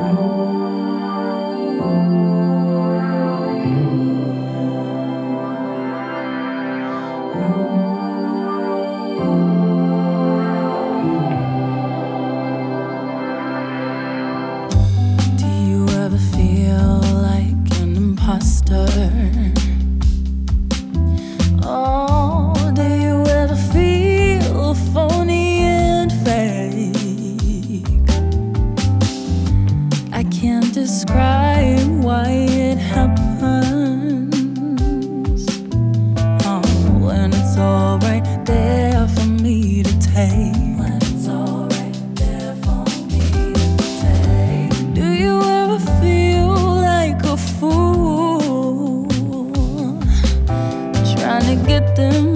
Oh. get them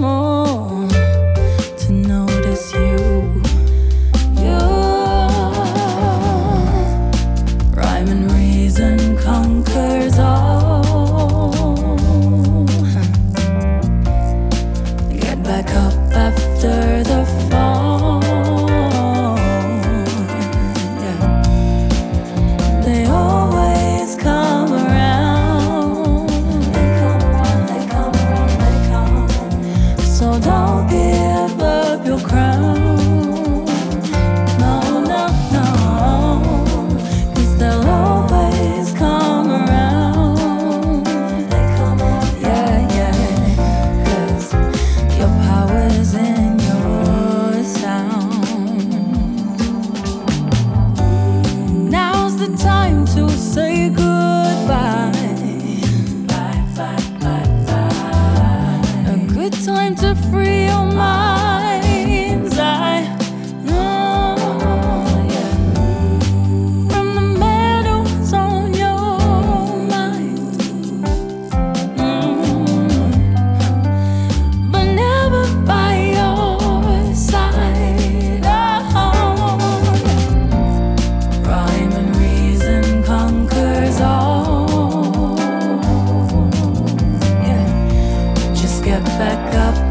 back up.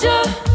Georgia.